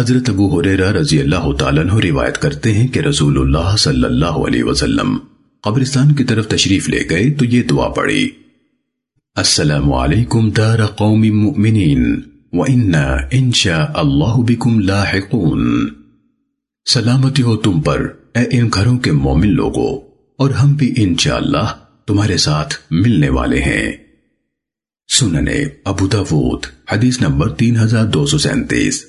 حضرت ابو حریرہ رضی اللہ تعالیٰ عنہ روایت کرتے ہیں کہ رسول اللہ صلی اللہ علیہ وسلم قبرستان کی طرف تشریف لے گئے تو یہ دعا پڑی السلام علیکم دار قوم مؤمنین وَإِنَّا إِنشَاءَ اللَّهُ بِكُمْ لَاحِقُونَ۔ سلامتی ہو تم پر، اے ان گھروں کے مومن لوگوں اور ہم بھی انشاءاللہ تمہارے ساتھ ملنے والے ہیں۔ سننے ابو داود، حدیث نمبر تین ہزار دو سو سینتیس۔